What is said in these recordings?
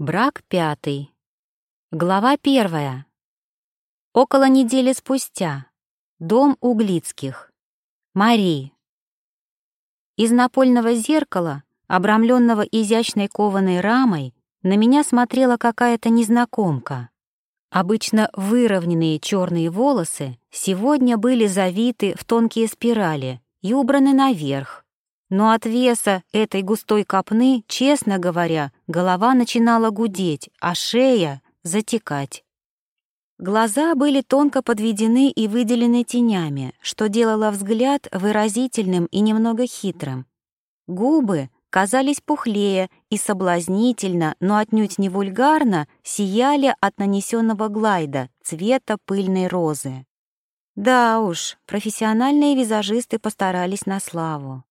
Брак пятый. Глава первая. Около недели спустя. Дом Углицких. Мари. Из напольного зеркала, обрамленного изящной кованой рамой, на меня смотрела какая-то незнакомка. Обычно выровненные черные волосы сегодня были завиты в тонкие спирали и убраны наверх, но от веса этой густой копны, честно говоря, голова начинала гудеть, а шея — затекать. Глаза были тонко подведены и выделены тенями, что делало взгляд выразительным и немного хитрым. Губы казались пухлее и соблазнительно, но отнюдь не вульгарно, сияли от нанесенного глайда цвета пыльной розы. Да уж, профессиональные визажисты постарались на славу.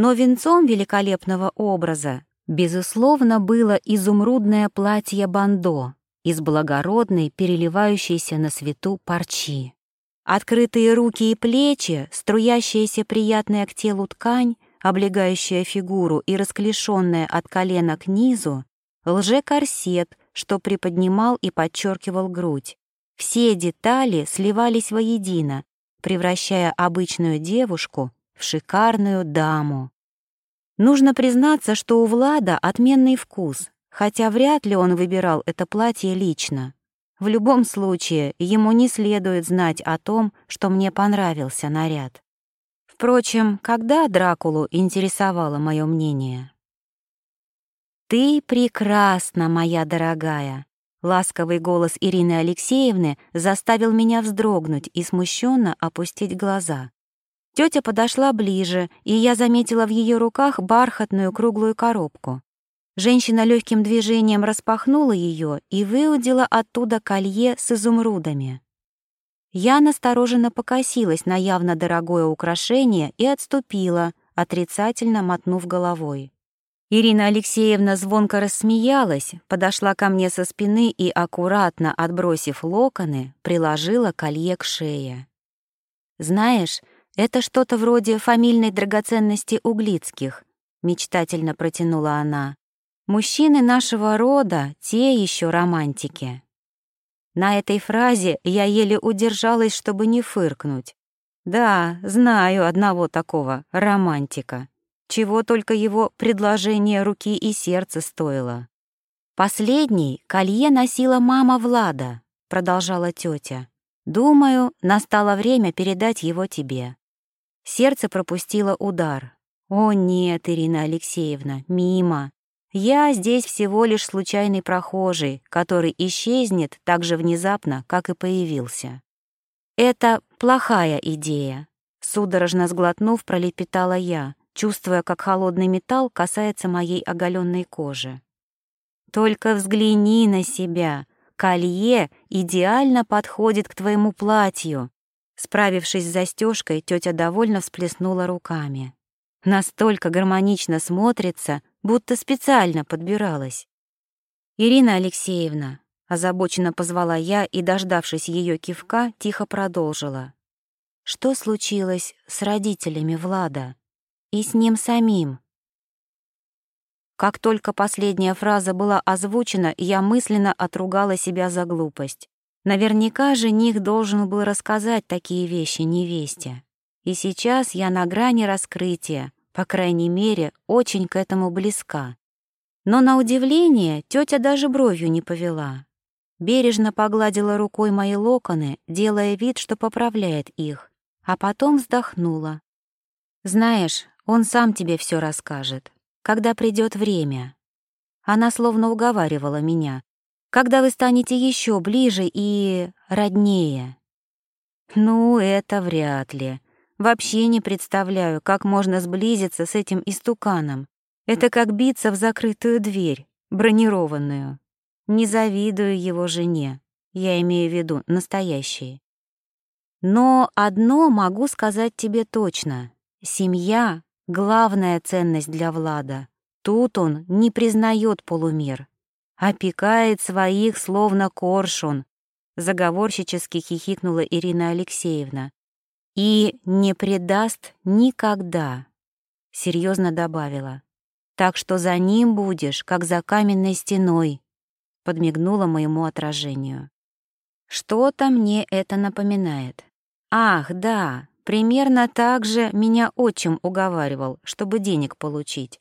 Но венцом великолепного образа, безусловно, было изумрудное платье бандо из благородной, переливающейся на свету парчи. Открытые руки и плечи, струящаяся приятная к телу ткань, облегающая фигуру и расклешенная от колена к низу, лже-корсет, что приподнимал и подчеркивал грудь. Все детали сливались воедино, превращая обычную девушку в шикарную даму. Нужно признаться, что у Влада отменный вкус, хотя вряд ли он выбирал это платье лично. В любом случае, ему не следует знать о том, что мне понравился наряд. Впрочем, когда Дракулу интересовало мое мнение? «Ты прекрасна, моя дорогая!» Ласковый голос Ирины Алексеевны заставил меня вздрогнуть и смущенно опустить глаза. Тетя подошла ближе, и я заметила в ее руках бархатную круглую коробку. Женщина легким движением распахнула ее и выудила оттуда колье с изумрудами. Я настороженно покосилась на явно дорогое украшение и отступила, отрицательно мотнув головой. Ирина Алексеевна звонко рассмеялась, подошла ко мне со спины и, аккуратно отбросив локоны, приложила колье к шее. «Знаешь, «Это что-то вроде фамильной драгоценности Углицких», — мечтательно протянула она. «Мужчины нашего рода — те еще романтики». На этой фразе я еле удержалась, чтобы не фыркнуть. Да, знаю одного такого, романтика. Чего только его предложение руки и сердца стоило. Последний колье носила мама Влада, продолжала тетя. Думаю, настало время передать его тебе. Сердце пропустило удар. «О нет, Ирина Алексеевна, мимо. Я здесь всего лишь случайный прохожий, который исчезнет так же внезапно, как и появился». «Это плохая идея», — судорожно сглотнув, пролепетала я, чувствуя, как холодный металл касается моей оголенной кожи. «Только взгляни на себя. Колье идеально подходит к твоему платью. Справившись с застежкой, тетя довольно всплеснула руками. Настолько гармонично смотрится, будто специально подбиралась. «Ирина Алексеевна», — озабоченно позвала я и, дождавшись ее кивка, тихо продолжила. «Что случилось с родителями Влада? И с ним самим?» Как только последняя фраза была озвучена, я мысленно отругала себя за глупость. Наверняка жених должен был рассказать такие вещи невесте. И сейчас я на грани раскрытия, по крайней мере, очень к этому близка. Но на удивление тетя даже бровью не повела. Бережно погладила рукой мои локоны, делая вид, что поправляет их, а потом вздохнула. «Знаешь, он сам тебе все расскажет, когда придет время». Она словно уговаривала меня, когда вы станете еще ближе и роднее. Ну, это вряд ли. Вообще не представляю, как можно сблизиться с этим истуканом. Это как биться в закрытую дверь, бронированную. Не завидую его жене, я имею в виду настоящей. Но одно могу сказать тебе точно. Семья — главная ценность для Влада. Тут он не признает полумир опекает своих, словно коршун», — заговорщически хихикнула Ирина Алексеевна. «И не предаст никогда», — серьезно добавила. «Так что за ним будешь, как за каменной стеной, подмигнула моему отражению. Что-то мне это напоминает. Ах, да, примерно так же меня отчим уговаривал, чтобы денег получить.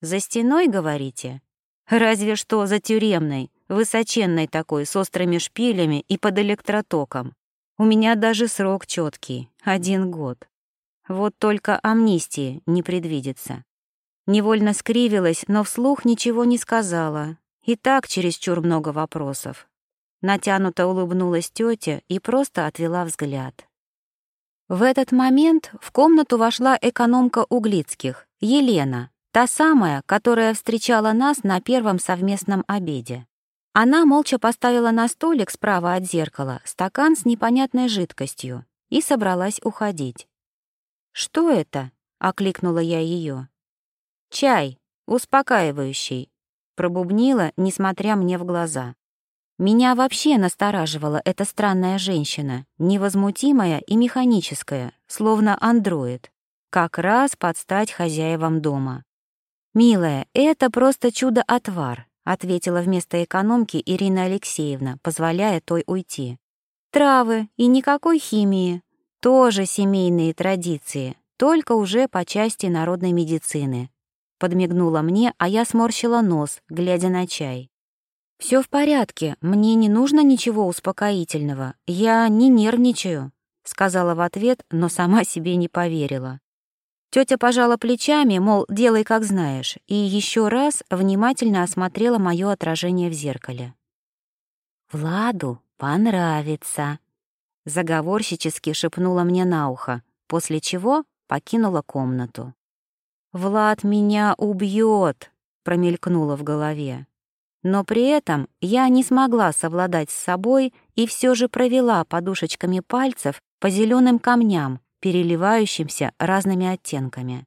За стеной, говорите? Разве что за тюремной, высоченной такой, с острыми шпилями и под электротоком. У меня даже срок четкий — один год. Вот только амнистии не предвидится. Невольно скривилась, но вслух ничего не сказала. И так чересчур много вопросов. Натянуто улыбнулась тетя и просто отвела взгляд. В этот момент в комнату вошла экономка Углицких, Елена, та самая, которая встречала нас на первом совместном обеде. Она молча поставила на столик справа от зеркала стакан с непонятной жидкостью и собралась уходить. «Что это?» — окликнула я ее. «Чай, успокаивающий», — пробубнила, несмотря мне в глаза. Меня вообще настораживала эта странная женщина, невозмутимая и механическая, словно андроид, как раз под стать хозяевам дома. «Милая, это просто чудо-отвар», — ответила вместо экономки Ирина Алексеевна, позволяя той уйти. «Травы и никакой химии. Тоже семейные традиции, только уже по части народной медицины». Подмигнула мне, а я сморщила нос, глядя на чай. Все в порядке, мне не нужно ничего успокоительного, я не нервничаю», — сказала в ответ, но сама себе не поверила. Тетя пожала плечами, мол, делай как знаешь, и еще раз внимательно осмотрела мое отражение в зеркале. «Владу понравится», — заговорщически шепнула мне на ухо, после чего покинула комнату. «Влад меня убьет», — промелькнуло в голове. Но при этом я не смогла совладать с собой и все же провела подушечками пальцев по зеленым камням, переливающимся разными оттенками.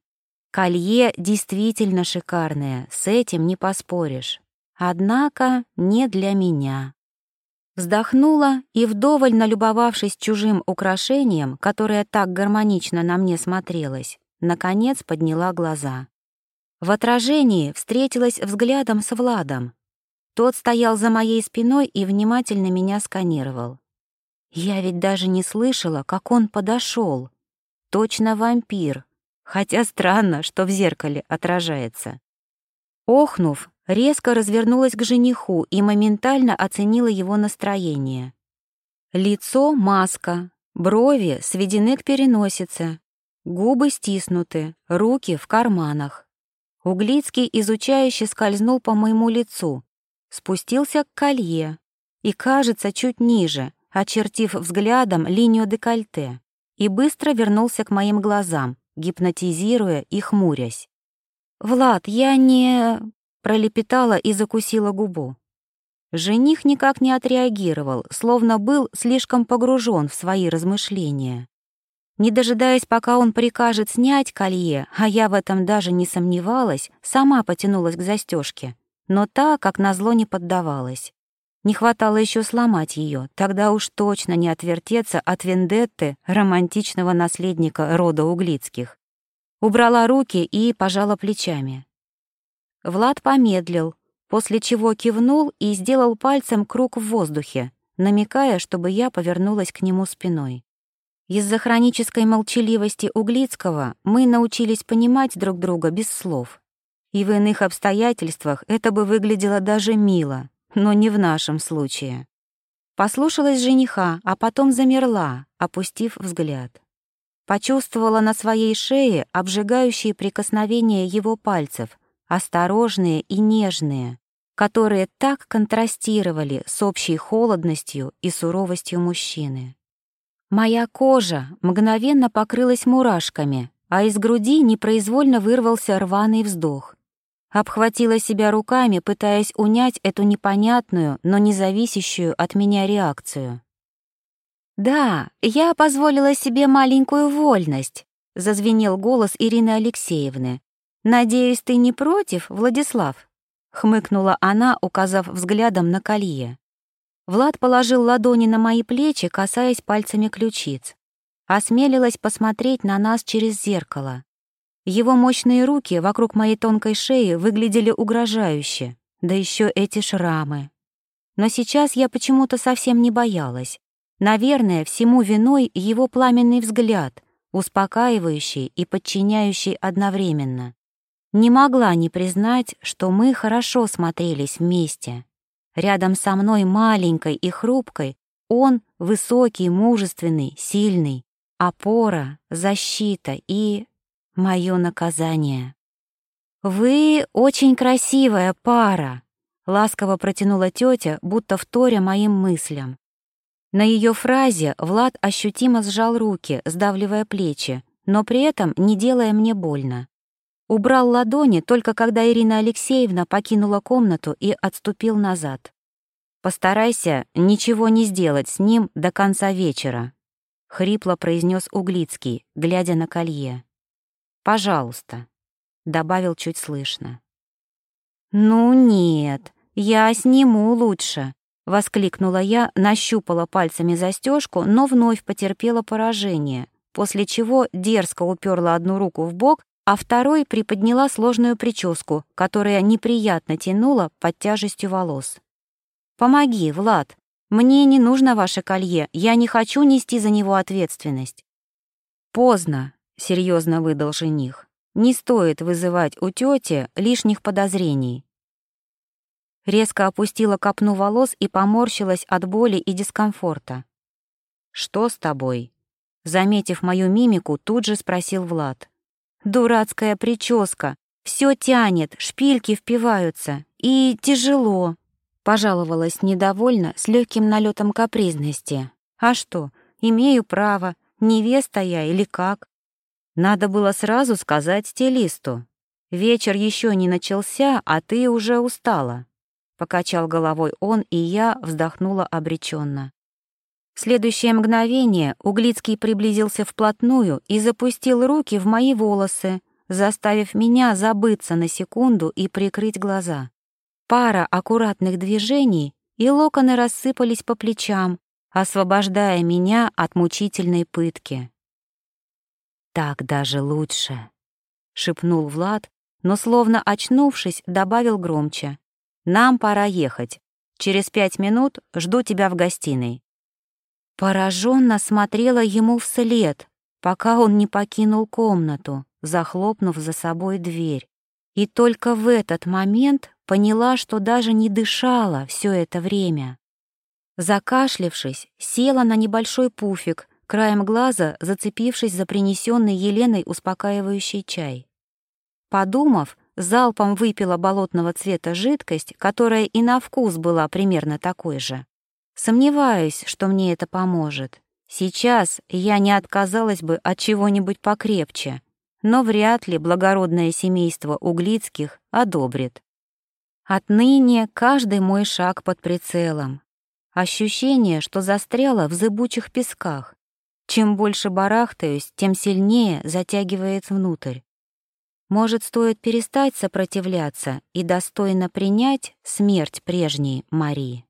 Колье действительно шикарное, с этим не поспоришь. Однако не для меня. Вздохнула и, вдоволь налюбовавшись чужим украшением, которое так гармонично на мне смотрелось, наконец подняла глаза. В отражении встретилась взглядом с Владом, тот стоял за моей спиной и внимательно меня сканировал. Я ведь даже не слышала, как он подошел. Точно вампир, хотя странно, что в зеркале отражается. Охнув, резко развернулась к жениху и моментально оценила его настроение. Лицо — маска, брови сведены к переносице, губы стиснуты, руки в карманах. Углицкий изучающе скользнул по моему лицу, спустился к колье и, кажется, чуть ниже, очертив взглядом линию декольте, и быстро вернулся к моим глазам, гипнотизируя и хмурясь. «Влад, я не...» — пролепетала и закусила губу. Жених никак не отреагировал, словно был слишком погружен в свои размышления. Не дожидаясь, пока он прикажет снять колье, а я в этом даже не сомневалась, сама потянулась к застежке но та, как назло, не поддавалась. Не хватало еще сломать ее, тогда уж точно не отвертеться от вендетты романтичного наследника рода Углицких. Убрала руки и пожала плечами. Влад помедлил, после чего кивнул и сделал пальцем круг в воздухе, намекая, чтобы я повернулась к нему спиной. Из-за хронической молчаливости Углицкого мы научились понимать друг друга без слов и в иных обстоятельствах это бы выглядело даже мило, но не в нашем случае. Послушалась жениха, а потом замерла, опустив взгляд. Почувствовала на своей шее обжигающие прикосновения его пальцев, осторожные и нежные, которые так контрастировали с общей холодностью и суровостью мужчины. Моя кожа мгновенно покрылась мурашками, а из груди непроизвольно вырвался рваный вздох. Обхватила себя руками, пытаясь унять эту непонятную, но не зависящую от меня реакцию. «Да, я позволила себе маленькую вольность», — зазвенел голос Ирины Алексеевны. «Надеюсь, ты не против, Владислав?» — хмыкнула она, указав взглядом на колье. Влад положил ладони на мои плечи, касаясь пальцами ключиц. Осмелилась посмотреть на нас через зеркало. Его мощные руки вокруг моей тонкой шеи выглядели угрожающе, да еще эти шрамы. но сейчас я почему-то совсем не боялась. Наверное, всему виной его пламенный взгляд, успокаивающий и подчиняющий одновременно. Не могла не признать, что мы хорошо смотрелись вместе. Рядом со мной маленькой и хрупкой он высокий, мужественный, сильный, опора, защита и мое наказание. «Вы очень красивая пара», — ласково протянула тетя, будто вторя моим мыслям. На ее фразе Влад ощутимо сжал руки, сдавливая плечи, но при этом не делая мне больно. Убрал ладони только когда Ирина Алексеевна покинула комнату и отступил назад. «Постарайся ничего не сделать с ним до конца вечера», — хрипло произнес Углицкий, глядя на колье. «Пожалуйста», — добавил чуть слышно. «Ну нет, я сниму лучше», — воскликнула я, нащупала пальцами застежку, но вновь потерпела поражение, после чего дерзко уперла одну руку в бок, а второй приподняла сложную прическу, которая неприятно тянула под тяжестью волос. Помоги, Влад. Мне не нужно ваше колье, я не хочу нести за него ответственность. Поздно, серьезно выдал жених. Не стоит вызывать у тети лишних подозрений. Резко опустила копну волос и поморщилась от боли и дискомфорта. «Что с тобой?» Заметив мою мимику, тут же спросил Влад. «Дурацкая прическа. Все тянет, шпильки впиваются. И тяжело». Пожаловалась недовольно, с легким налетом капризности. А что, имею право, невеста я или как? Надо было сразу сказать стилисту. Вечер еще не начался, а ты уже устала. Покачал головой он, и я вздохнула обреченно. В следующее мгновение Углицкий приблизился вплотную и запустил руки в мои волосы, заставив меня забыться на секунду и прикрыть глаза. Пара аккуратных движений, и локоны рассыпались по плечам, освобождая меня от мучительной пытки. «Так даже лучше», — шепнул Влад, но, словно очнувшись, добавил громче. «Нам пора ехать. Через пять минут жду тебя в гостиной». Пораженно смотрела ему вслед, пока он не покинул комнату, захлопнув за собой дверь. И только в этот момент поняла, что даже не дышала все это время. Закашлившись, села на небольшой пуфик, краем глаза зацепившись за принесенный Еленой успокаивающий чай. Подумав, залпом выпила болотного цвета жидкость, которая и на вкус была примерно такой же. Сомневаюсь, что мне это поможет. Сейчас я не отказалась бы от чего-нибудь покрепче, но вряд ли благородное семейство Углицких одобрит. Отныне каждый мой шаг под прицелом. Ощущение, что застряла в зыбучих песках. Чем больше барахтаюсь, тем сильнее затягивает внутрь. Может, стоит перестать сопротивляться и достойно принять смерть прежней Марии.